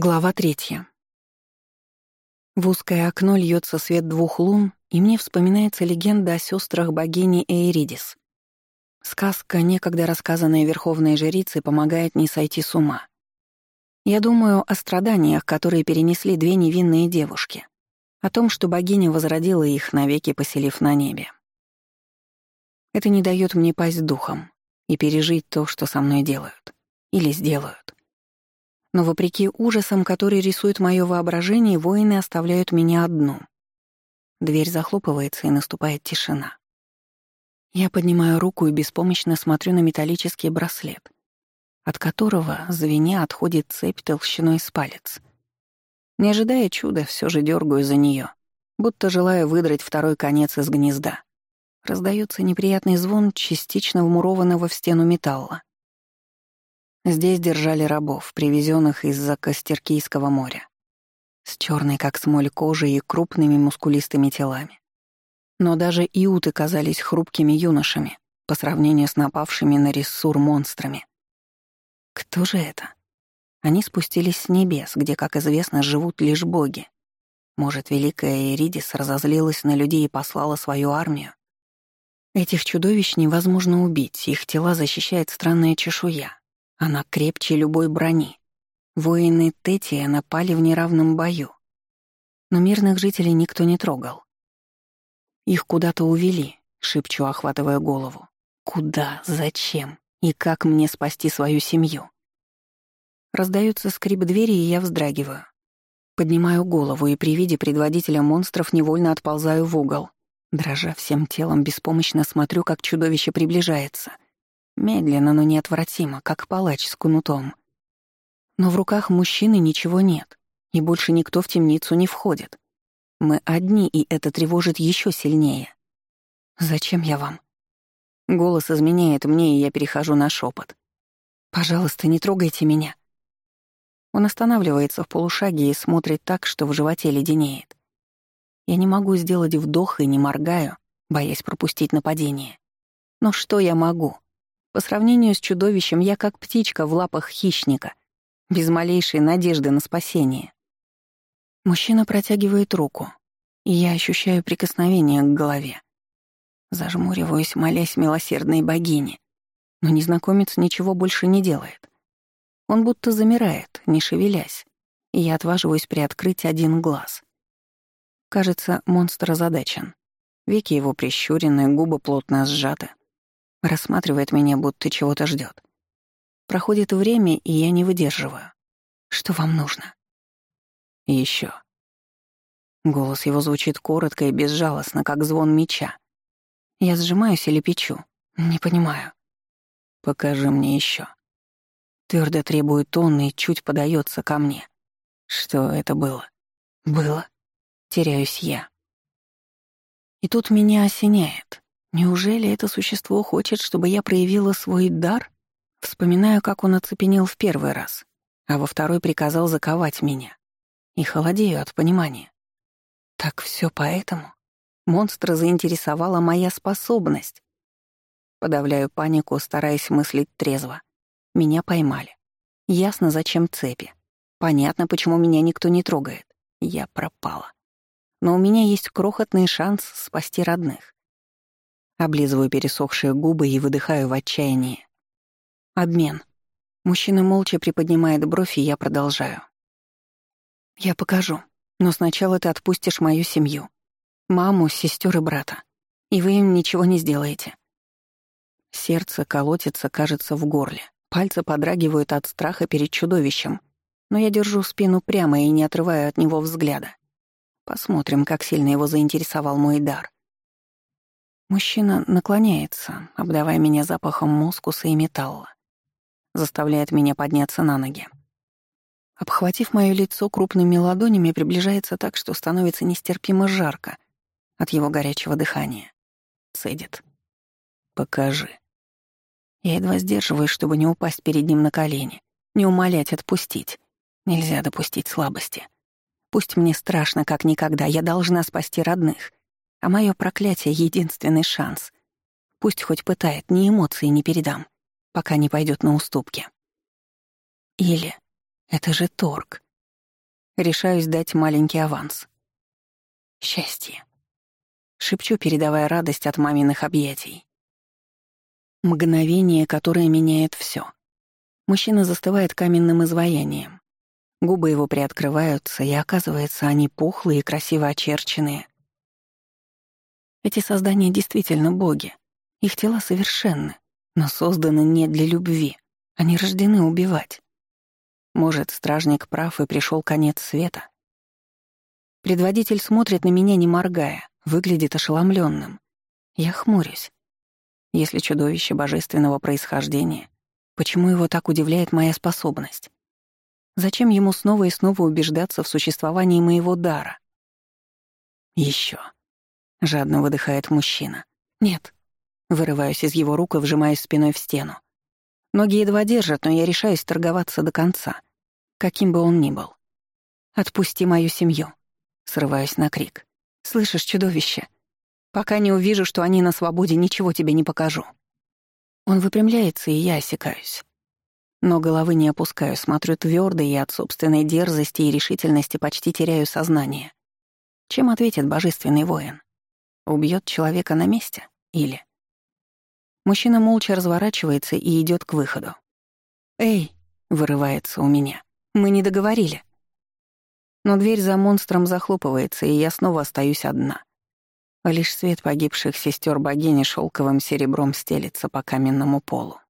Глава третья. В узкое окно льется свет двух лун, и мне вспоминается легенда о сестрах богини Эйридис. Сказка, некогда рассказанная верховной жрицей, помогает не сойти с ума. Я думаю о страданиях, которые перенесли две невинные девушки, о том, что богиня возродила их, навеки поселив на небе. Это не дает мне пасть духом и пережить то, что со мной делают. Или сделают. Но вопреки ужасам, которые рисует мое воображение, воины оставляют меня одну. Дверь захлопывается, и наступает тишина. Я поднимаю руку и беспомощно смотрю на металлический браслет, от которого, звеня, отходит цепь толщиной с палец. Не ожидая чуда, все же дергаю за нее, будто желая выдрать второй конец из гнезда. Раздается неприятный звон частично вмурованного в стену металла. Здесь держали рабов, привезенных из-за Костеркийского моря, с черной как смоль кожей и крупными мускулистыми телами. Но даже иуты казались хрупкими юношами по сравнению с напавшими на Рессур монстрами. Кто же это? Они спустились с небес, где, как известно, живут лишь боги. Может, великая Эридис разозлилась на людей и послала свою армию? Этих чудовищ невозможно убить, их тела защищает странная чешуя, она крепче любой брони. Воины Тетия напали в неравном бою. Но мирных жителей никто не трогал. Их куда-то увели, шепчу, охватывая голову. Куда, зачем и как мне спасти свою семью? Раздается скрип двери, и я вздрагиваю. Поднимаю голову и при виде предводителя монстров невольно отползаю в угол. Дрожа всем телом, беспомощно смотрю, как чудовище приближается — Медленно, но неотвратимо, как палач с кнутом. Но в руках мужчины ничего нет, и больше никто в темницу не входит. Мы одни, и это тревожит еще сильнее. «Зачем я вам?» Голос изменяет мне, и я перехожу на шепот. «Пожалуйста, не трогайте меня». Он останавливается в полушаге и смотрит так, что в животе леденеет. Я не могу сделать вдох и не моргаю, боясь пропустить нападение. Но что я могу? По сравнению с чудовищем я как птичка в лапах хищника, без малейшей надежды на спасение. Мужчина протягивает руку, и я ощущаю прикосновение к голове. Зажмуриваюсь, молясь милосердной богине, но незнакомец ничего больше не делает. Он будто замирает, не шевелясь, и я отваживаюсь приоткрыть один глаз. Кажется, монстр озадачен. Веки его прищурены, губы плотно сжаты. Рассматривает меня, будто чего-то ждет. Проходит время, и я не выдерживаю. Что вам нужно? Еще. Голос его звучит коротко и безжалостно, как звон меча. Я сжимаюсь или печу. Не понимаю. Покажи мне еще. Твердо требует он и чуть подается ко мне. Что это было? Было. Теряюсь я. И тут меня осеняет. Неужели это существо хочет, чтобы я проявила свой дар? Вспоминаю, как он оцепенел в первый раз, а во второй приказал заковать меня. И холодею от понимания. Так все поэтому? Монстра заинтересовала моя способность. Подавляю панику, стараясь мыслить трезво. Меня поймали. Ясно, зачем цепи. Понятно, почему меня никто не трогает. Я пропала. Но у меня есть крохотный шанс спасти родных. Облизываю пересохшие губы и выдыхаю в отчаянии. Обмен. Мужчина молча приподнимает бровь, и я продолжаю. Я покажу, но сначала ты отпустишь мою семью. Маму, сестер и брата. И вы им ничего не сделаете. Сердце колотится, кажется, в горле. Пальцы подрагивают от страха перед чудовищем. Но я держу спину прямо и не отрываю от него взгляда. Посмотрим, как сильно его заинтересовал мой дар. Мужчина наклоняется, обдавая меня запахом мускуса и металла. Заставляет меня подняться на ноги. Обхватив моё лицо крупными ладонями, приближается так, что становится нестерпимо жарко от его горячего дыхания. Цедит. «Покажи». Я едва сдерживаюсь, чтобы не упасть перед ним на колени, не умолять отпустить. Нельзя допустить слабости. Пусть мне страшно, как никогда, я должна спасти родных. А мое проклятие — единственный шанс. Пусть хоть пытает, ни эмоции не передам, пока не пойдет на уступки. Или это же торг. Решаюсь дать маленький аванс. Счастье. Шепчу, передавая радость от маминых объятий. Мгновение, которое меняет все. Мужчина застывает каменным изваянием. Губы его приоткрываются, и оказывается, они пухлые и красиво очерченные. Эти создания действительно боги. Их тела совершенны, но созданы не для любви. Они рождены убивать. Может, стражник прав и пришел конец света? Предводитель смотрит на меня, не моргая, выглядит ошеломленным. Я хмурюсь. Если чудовище божественного происхождения, Почему его так удивляет моя способность? Зачем ему снова и снова убеждаться в существовании моего дара? Еще. Жадно выдыхает мужчина. Нет. Вырываюсь из его рук и вжимаюсь спиной в стену. Ноги едва держат, но я решаюсь торговаться до конца, каким бы он ни был. «Отпусти мою семью», — срываюсь на крик. «Слышишь, чудовище? Пока не увижу, что они на свободе, ничего тебе не покажу». Он выпрямляется, и я осекаюсь. Но головы не опускаю, смотрю твердо и от собственной дерзости и решительности почти теряю сознание. Чем ответит божественный воин? Убьет человека на месте? Или... Мужчина молча разворачивается и идет к выходу. «Эй!» — вырывается у меня. «Мы не договорили». Но дверь за монстром захлопывается, и я снова остаюсь одна. Лишь свет погибших сестер богини шелковым серебром стелится по каменному полу.